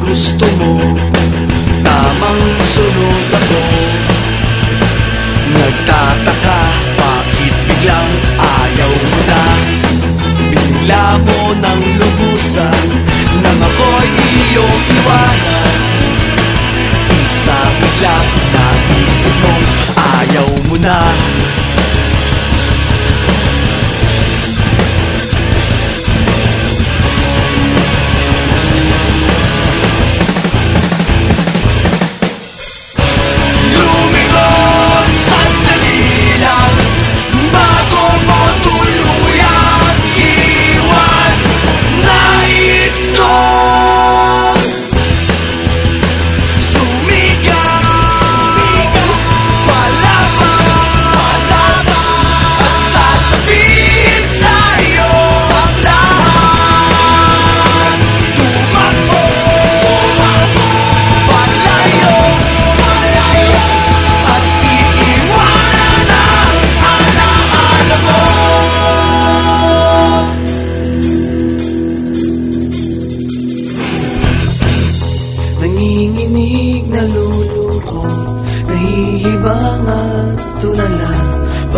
gusto mo. Tamang sunod ako. Nagtataka bakit biglang ayaw mo na? Bigla mo ng lubusan Nang ako'y iyong iwanan. Isa bigla naisip mong ayaw mo na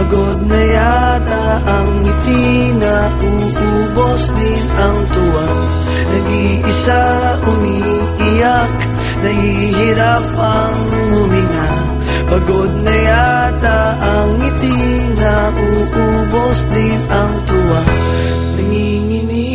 Pagod na yata ang ngiti na uubos din ang tuwa. Nag-iisa umiiyak Nahihirap ang huminga. Pagod na yata ang ngiti na uubos din ang tuwa. Nanginginig